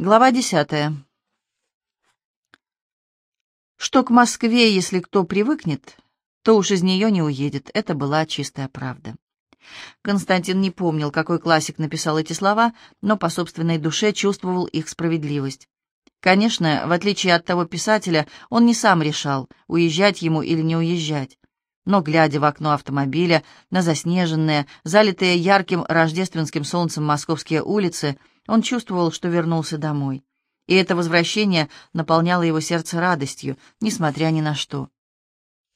Глава десятая. Что к Москве, если кто привыкнет, то уж из нее не уедет. Это была чистая правда. Константин не помнил, какой классик написал эти слова, но по собственной душе чувствовал их справедливость. Конечно, в отличие от того писателя, он не сам решал, уезжать ему или не уезжать. Но, глядя в окно автомобиля, на заснеженные, залитые ярким рождественским солнцем московские улицы, он чувствовал, что вернулся домой. И это возвращение наполняло его сердце радостью, несмотря ни на что.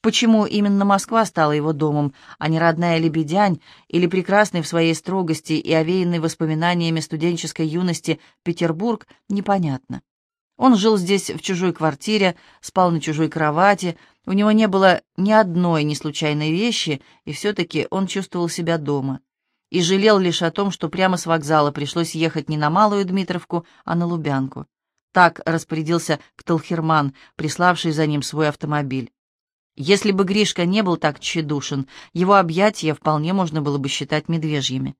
Почему именно Москва стала его домом, а не родная Лебедянь или прекрасный в своей строгости и овеянный воспоминаниями студенческой юности Петербург, непонятно. Он жил здесь в чужой квартире, спал на чужой кровати, у него не было ни одной неслучайной вещи, и все-таки он чувствовал себя дома и жалел лишь о том, что прямо с вокзала пришлось ехать не на Малую Дмитровку, а на Лубянку. Так распорядился Кталхерман, приславший за ним свой автомобиль. Если бы Гришка не был так тщедушен, его объятия вполне можно было бы считать медвежьими.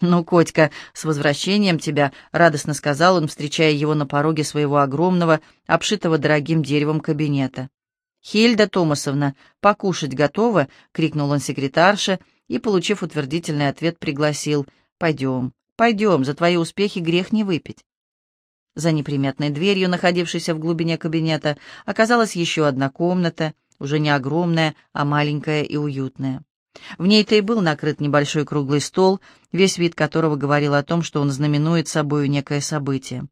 «Ну, Котька, с возвращением тебя!» — радостно сказал он, встречая его на пороге своего огромного, обшитого дорогим деревом кабинета. «Хильда Томасовна, покушать готова?» — крикнул он секретарше — и, получив утвердительный ответ, пригласил «Пойдем, пойдем, за твои успехи грех не выпить». За неприметной дверью, находившейся в глубине кабинета, оказалась еще одна комната, уже не огромная, а маленькая и уютная. В ней-то и был накрыт небольшой круглый стол, весь вид которого говорил о том, что он знаменует собою некое событие.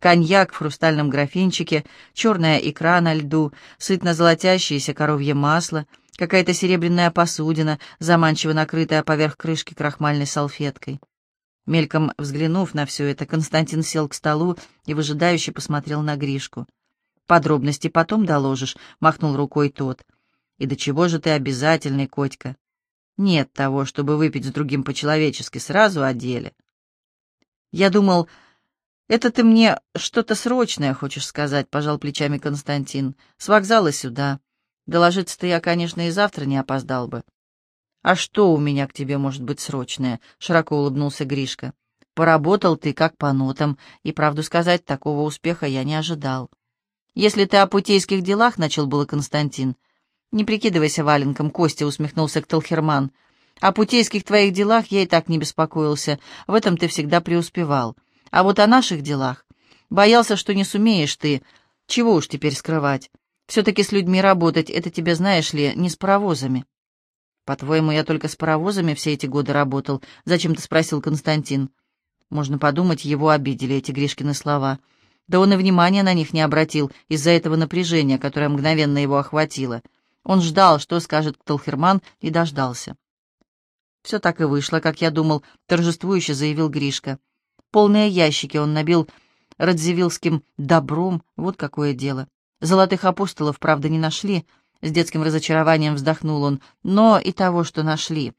Коньяк в хрустальном графинчике, черная икра на льду, сытно золотящееся коровье масло — какая-то серебряная посудина, заманчиво накрытая поверх крышки крахмальной салфеткой. Мельком взглянув на все это, Константин сел к столу и выжидающе посмотрел на Гришку. «Подробности потом доложишь», — махнул рукой тот. «И до чего же ты обязательный, Котька? Нет того, чтобы выпить с другим по-человечески, сразу о деле». «Я думал, это ты мне что-то срочное хочешь сказать», — пожал плечами Константин. «С вокзала сюда». Доложиться-то я, конечно, и завтра не опоздал бы. «А что у меня к тебе может быть срочное?» — широко улыбнулся Гришка. «Поработал ты как по нотам, и, правду сказать, такого успеха я не ожидал. Если ты о путейских делах, — начал было Константин. Не прикидывайся валенком, Костя усмехнулся Кталхерман. О путейских твоих делах я и так не беспокоился, в этом ты всегда преуспевал. А вот о наших делах боялся, что не сумеешь ты. Чего уж теперь скрывать? Все-таки с людьми работать — это тебе, знаешь ли, не с паровозами. По-твоему, я только с паровозами все эти годы работал? Зачем-то спросил Константин. Можно подумать, его обидели эти Гришкины слова. Да он и внимания на них не обратил из-за этого напряжения, которое мгновенно его охватило. Он ждал, что скажет Кталхерман, и дождался. «Все так и вышло, как я думал», — торжествующе заявил Гришка. Полные ящики он набил радзивиллским добром, вот какое дело. Золотых апостолов, правда, не нашли. С детским разочарованием вздохнул он. Но и того, что нашли.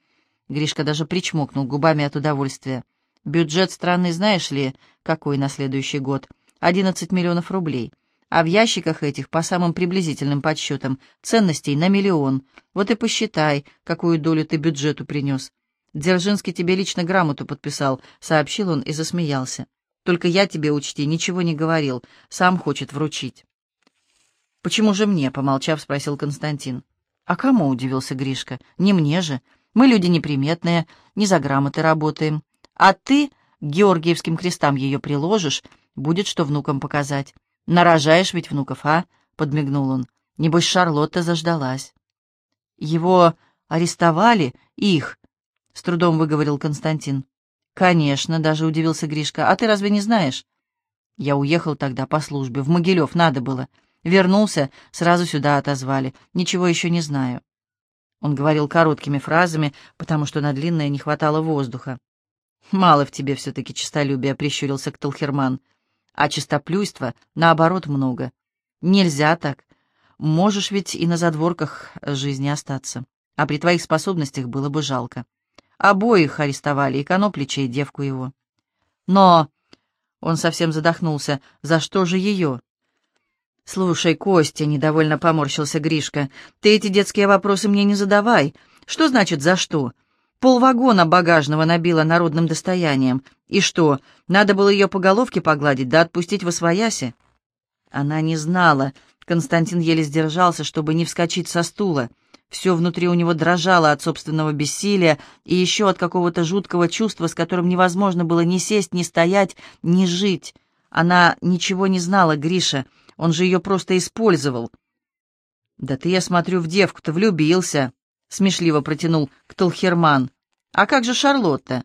Гришка даже причмокнул губами от удовольствия. Бюджет страны, знаешь ли, какой на следующий год? Одиннадцать миллионов рублей. А в ящиках этих, по самым приблизительным подсчетам, ценностей на миллион. Вот и посчитай, какую долю ты бюджету принес. Дзержинский тебе лично грамоту подписал, сообщил он и засмеялся. Только я тебе, учти, ничего не говорил, сам хочет вручить. «Почему же мне?» — помолчав, спросил Константин. «А кому?» — удивился Гришка. «Не мне же. Мы люди неприметные, не за грамоты работаем. А ты Георгиевским крестам ее приложишь, будет что внукам показать. Нарожаешь ведь внуков, а?» — подмигнул он. «Небось, Шарлотта заждалась». «Его арестовали? Их?» — с трудом выговорил Константин. «Конечно», — даже удивился Гришка. «А ты разве не знаешь?» «Я уехал тогда по службе. В Могилев надо было. Вернулся, сразу сюда отозвали. Ничего еще не знаю. Он говорил короткими фразами, потому что на длинное не хватало воздуха. «Мало в тебе все-таки честолюбия», — прищурился Кталхерман. «А чистоплюйства, наоборот, много. Нельзя так. Можешь ведь и на задворках жизни остаться. А при твоих способностях было бы жалко. Обоих арестовали, и Коноплича, и девку его. Но...» Он совсем задохнулся. «За что же ее?» «Слушай, Костя», — недовольно поморщился Гришка, — «ты эти детские вопросы мне не задавай. Что значит «за что»? Полвагона багажного набила народным достоянием. И что, надо было ее по головке погладить, да отпустить во свояси? Она не знала. Константин еле сдержался, чтобы не вскочить со стула. Все внутри у него дрожало от собственного бессилия и еще от какого-то жуткого чувства, с которым невозможно было ни сесть, ни стоять, ни жить. Она ничего не знала, Гриша, он же ее просто использовал. «Да ты, я смотрю, в девку-то влюбился», — смешливо протянул Ктулхерман. «А как же Шарлотта?»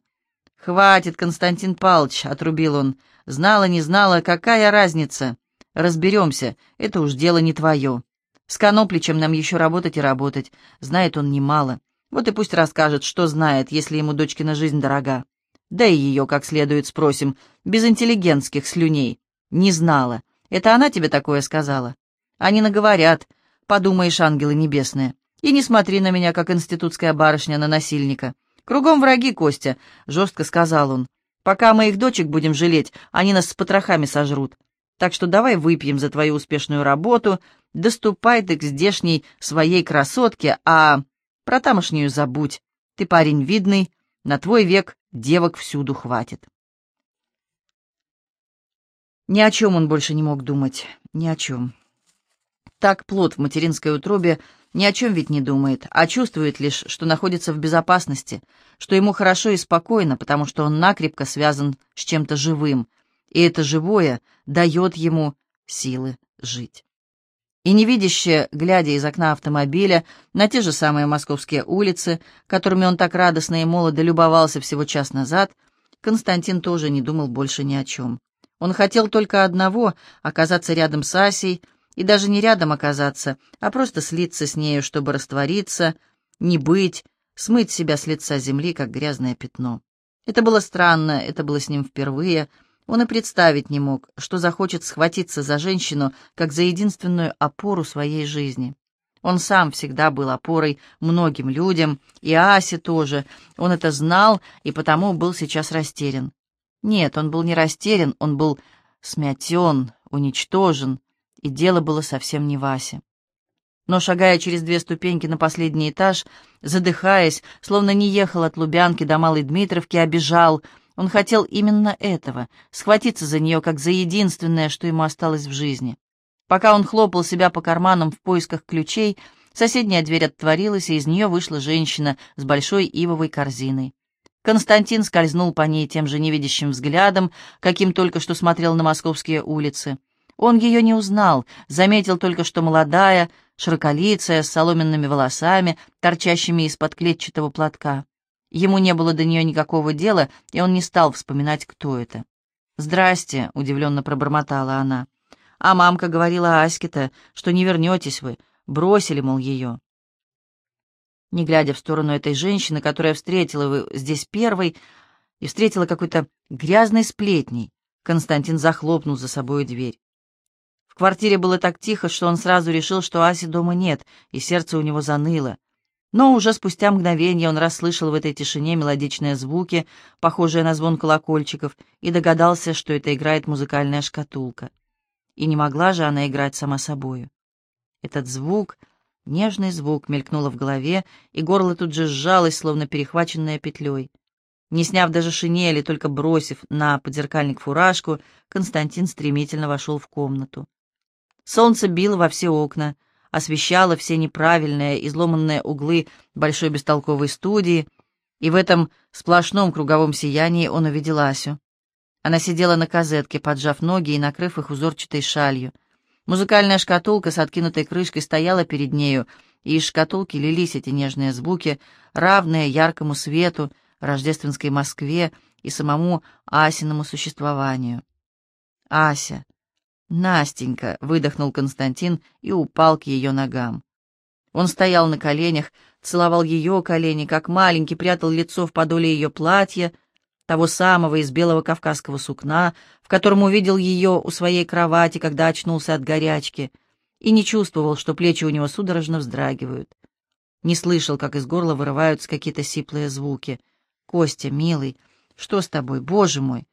«Хватит, Константин Павлович», — отрубил он. «Знала, не знала, какая разница? Разберемся, это уж дело не твое». С Конопличем нам еще работать и работать. Знает он немало. Вот и пусть расскажет, что знает, если ему дочкина жизнь дорога. Да и ее как следует спросим, без интеллигентских слюней. Не знала. Это она тебе такое сказала? Они наговорят. Подумаешь, ангелы небесные. И не смотри на меня, как институтская барышня на насильника. Кругом враги, Костя, — жестко сказал он. Пока мы их дочек будем жалеть, они нас с потрохами сожрут. Так что давай выпьем за твою успешную работу, доступай ты к здешней своей красотке, а про тамошнюю забудь. Ты парень видный, на твой век девок всюду хватит. Ни о чем он больше не мог думать, ни о чем. Так плод в материнской утробе ни о чем ведь не думает, а чувствует лишь, что находится в безопасности, что ему хорошо и спокойно, потому что он накрепко связан с чем-то живым, и это живое дает ему силы жить. И невидяще, глядя из окна автомобиля на те же самые московские улицы, которыми он так радостно и молодо любовался всего час назад, Константин тоже не думал больше ни о чем. Он хотел только одного — оказаться рядом с Асей, и даже не рядом оказаться, а просто слиться с нею, чтобы раствориться, не быть, смыть себя с лица земли, как грязное пятно. Это было странно, это было с ним впервые — он и представить не мог, что захочет схватиться за женщину как за единственную опору своей жизни. Он сам всегда был опорой многим людям, и Асе тоже. Он это знал и потому был сейчас растерян. Нет, он был не растерян, он был смятен, уничтожен, и дело было совсем не Васе. Но, шагая через две ступеньки на последний этаж, задыхаясь, словно не ехал от Лубянки до Малой Дмитровки, обижал — он хотел именно этого — схватиться за нее как за единственное, что ему осталось в жизни. Пока он хлопал себя по карманам в поисках ключей, соседняя дверь отворилась, и из нее вышла женщина с большой ивовой корзиной. Константин скользнул по ней тем же невидящим взглядом, каким только что смотрел на московские улицы. Он ее не узнал, заметил только, что молодая, широколицая, с соломенными волосами, торчащими из-под клетчатого платка. Ему не было до нее никакого дела, и он не стал вспоминать, кто это. «Здрасте», — удивленно пробормотала она. «А мамка говорила Аське-то, что не вернетесь вы. Бросили, мол, ее». Не глядя в сторону этой женщины, которая встретила его здесь первой и встретила какой-то грязной сплетней, Константин захлопнул за собой дверь. В квартире было так тихо, что он сразу решил, что Аси дома нет, и сердце у него заныло. Но уже спустя мгновение он расслышал в этой тишине мелодичные звуки, похожие на звон колокольчиков, и догадался, что это играет музыкальная шкатулка. И не могла же она играть сама собою. Этот звук, нежный звук, мелькнуло в голове, и горло тут же сжалось, словно перехваченное петлей. Не сняв даже шинели, только бросив на подзеркальник фуражку, Константин стремительно вошел в комнату. Солнце било во все окна — освещала все неправильные, изломанные углы большой бестолковой студии, и в этом сплошном круговом сиянии он увидел Асю. Она сидела на козетке, поджав ноги и накрыв их узорчатой шалью. Музыкальная шкатулка с откинутой крышкой стояла перед нею, и из шкатулки лились эти нежные звуки, равные яркому свету, рождественской Москве и самому Асиному существованию. Ася, «Настенька!» — выдохнул Константин и упал к ее ногам. Он стоял на коленях, целовал ее колени, как маленький, прятал лицо в подоле ее платья, того самого из белого кавказского сукна, в котором увидел ее у своей кровати, когда очнулся от горячки, и не чувствовал, что плечи у него судорожно вздрагивают. Не слышал, как из горла вырываются какие-то сиплые звуки. «Костя, милый, что с тобой, боже мой?»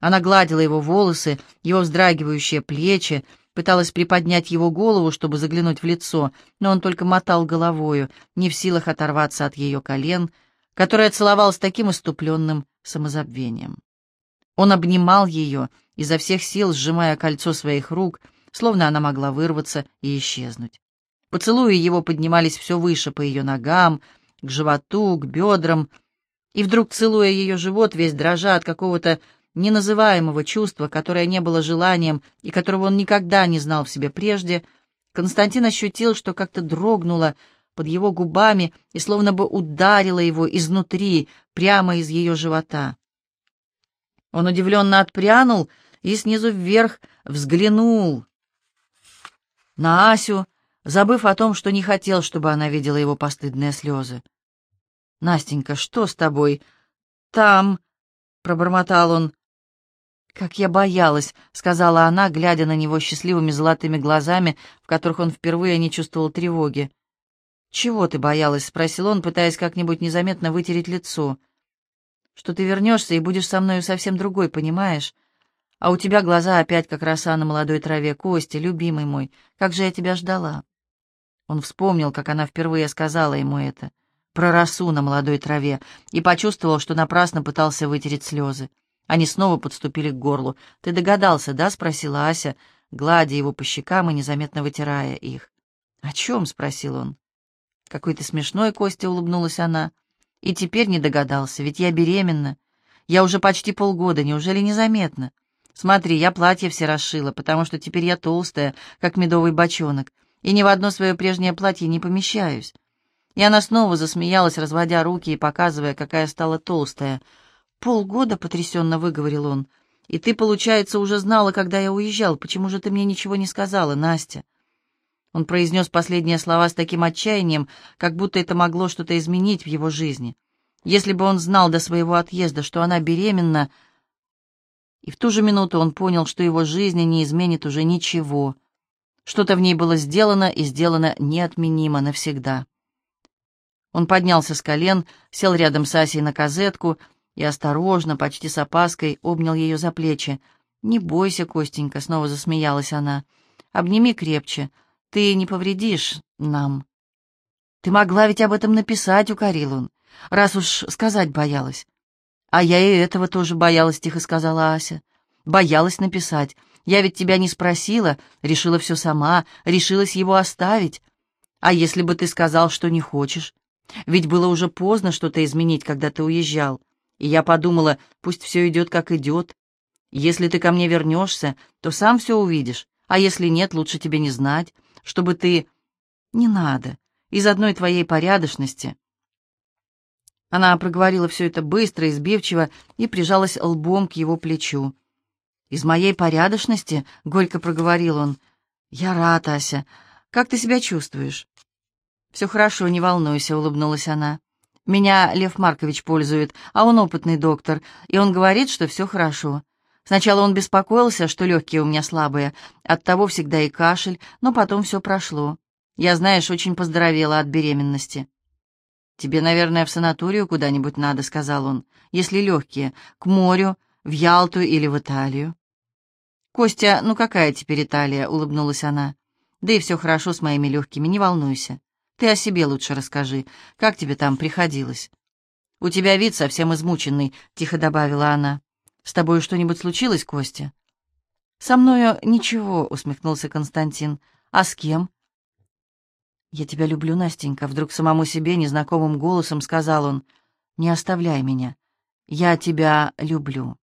Она гладила его волосы, его вздрагивающие плечи, пыталась приподнять его голову, чтобы заглянуть в лицо, но он только мотал головою, не в силах оторваться от ее колен, которая целовал с таким иступленным самозабвением. Он обнимал ее, изо всех сил сжимая кольцо своих рук, словно она могла вырваться и исчезнуть. Поцелуи его поднимались все выше по ее ногам, к животу, к бедрам, и вдруг, целуя ее живот, весь дрожа от какого-то неназываемого чувства, которое не было желанием и которого он никогда не знал в себе прежде, Константин ощутил, что как-то дрогнуло под его губами и словно бы ударило его изнутри, прямо из ее живота. Он удивленно отпрянул и снизу вверх взглянул на Асю, забыв о том, что не хотел, чтобы она видела его постыдные слезы. «Настенька, что с тобой?» «Там», — пробормотал он. «Как я боялась», — сказала она, глядя на него счастливыми золотыми глазами, в которых он впервые не чувствовал тревоги. «Чего ты боялась?» — спросил он, пытаясь как-нибудь незаметно вытереть лицо. «Что ты вернешься и будешь со мною совсем другой, понимаешь? А у тебя глаза опять как роса на молодой траве. Костя, любимый мой, как же я тебя ждала!» Он вспомнил, как она впервые сказала ему это, про росу на молодой траве, и почувствовал, что напрасно пытался вытереть слезы. Они снова подступили к горлу. «Ты догадался, да?» — спросила Ася, гладя его по щекам и незаметно вытирая их. «О чем?» — спросил он. «Какой ты смешной, Костя!» — улыбнулась она. «И теперь не догадался, ведь я беременна. Я уже почти полгода, неужели незаметно? Смотри, я платье все расшила, потому что теперь я толстая, как медовый бочонок, и ни в одно свое прежнее платье не помещаюсь». И она снова засмеялась, разводя руки и показывая, какая стала толстая — «Полгода», — потрясенно выговорил он. «И ты, получается, уже знала, когда я уезжал. Почему же ты мне ничего не сказала, Настя?» Он произнес последние слова с таким отчаянием, как будто это могло что-то изменить в его жизни. Если бы он знал до своего отъезда, что она беременна... И в ту же минуту он понял, что его жизни не изменит уже ничего. Что-то в ней было сделано и сделано неотменимо навсегда. Он поднялся с колен, сел рядом с Асей на козетку — и осторожно, почти с опаской, обнял ее за плечи. «Не бойся, Костенька», — снова засмеялась она. «Обними крепче. Ты не повредишь нам». «Ты могла ведь об этом написать», — укорил он, «раз уж сказать боялась». «А я и этого тоже боялась», — тихо сказала Ася. «Боялась написать. Я ведь тебя не спросила, решила все сама, решилась его оставить. А если бы ты сказал, что не хочешь? Ведь было уже поздно что-то изменить, когда ты уезжал. И я подумала, пусть все идет, как идет. Если ты ко мне вернешься, то сам все увидишь, а если нет, лучше тебе не знать, чтобы ты... Не надо, из одной твоей порядочности. Она проговорила все это быстро, избивчиво и прижалась лбом к его плечу. «Из моей порядочности?» — горько проговорил он. «Я рад, Ася. Как ты себя чувствуешь?» «Все хорошо, не волнуйся», — улыбнулась она. Меня Лев Маркович пользует, а он опытный доктор, и он говорит, что все хорошо. Сначала он беспокоился, что легкие у меня слабые, оттого всегда и кашель, но потом все прошло. Я, знаешь, очень поздоровела от беременности. «Тебе, наверное, в санаторию куда-нибудь надо», — сказал он, — «если легкие, к морю, в Ялту или в Италию». «Костя, ну какая теперь Италия?» — улыбнулась она. «Да и все хорошо с моими легкими, не волнуйся». Ты о себе лучше расскажи. Как тебе там приходилось?» «У тебя вид совсем измученный», — тихо добавила она. «С тобой что-нибудь случилось, Костя?» «Со мною ничего», — усмехнулся Константин. «А с кем?» «Я тебя люблю, Настенька», — вдруг самому себе незнакомым голосом сказал он. «Не оставляй меня. Я тебя люблю».